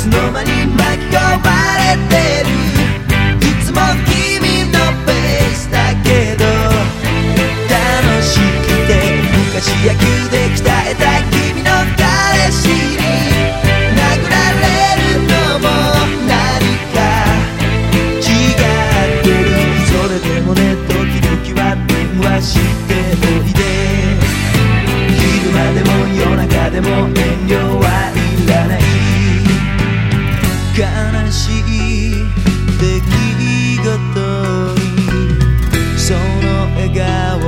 つの間に巻き込まれてる。いつも君のペースだけど楽しくて昔野球で鍛えた君の彼氏に。殴られるのも何か。違ってる。それでもね時々は電話しておいで。昼間でも夜中でも遠慮は悲しい出来事にその笑顔